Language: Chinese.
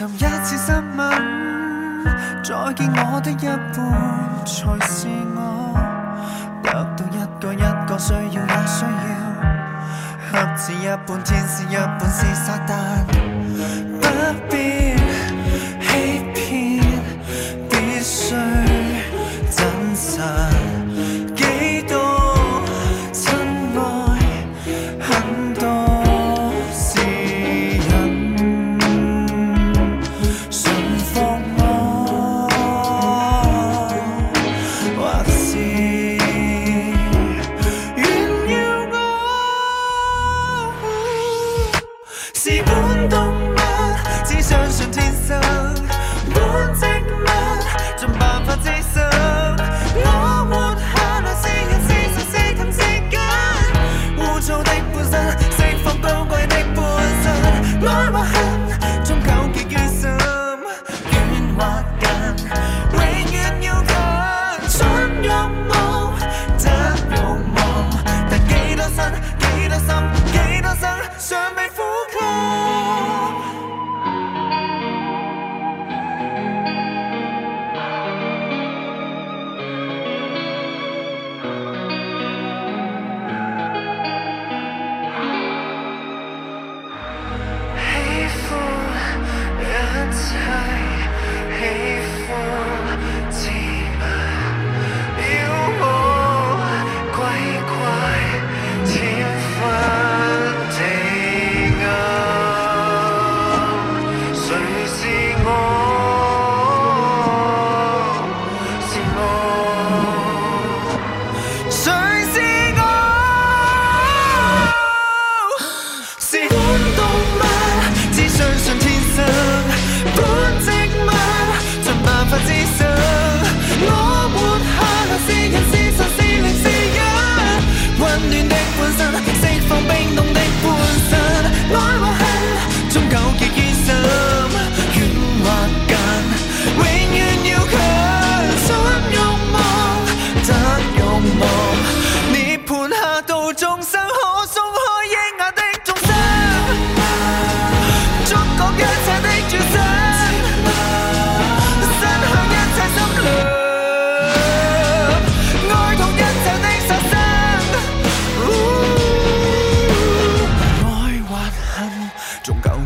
寻一次失吻，再见我的一半才是我，得到一个一个需要也需要，合字一半天使一半是撒旦，不必。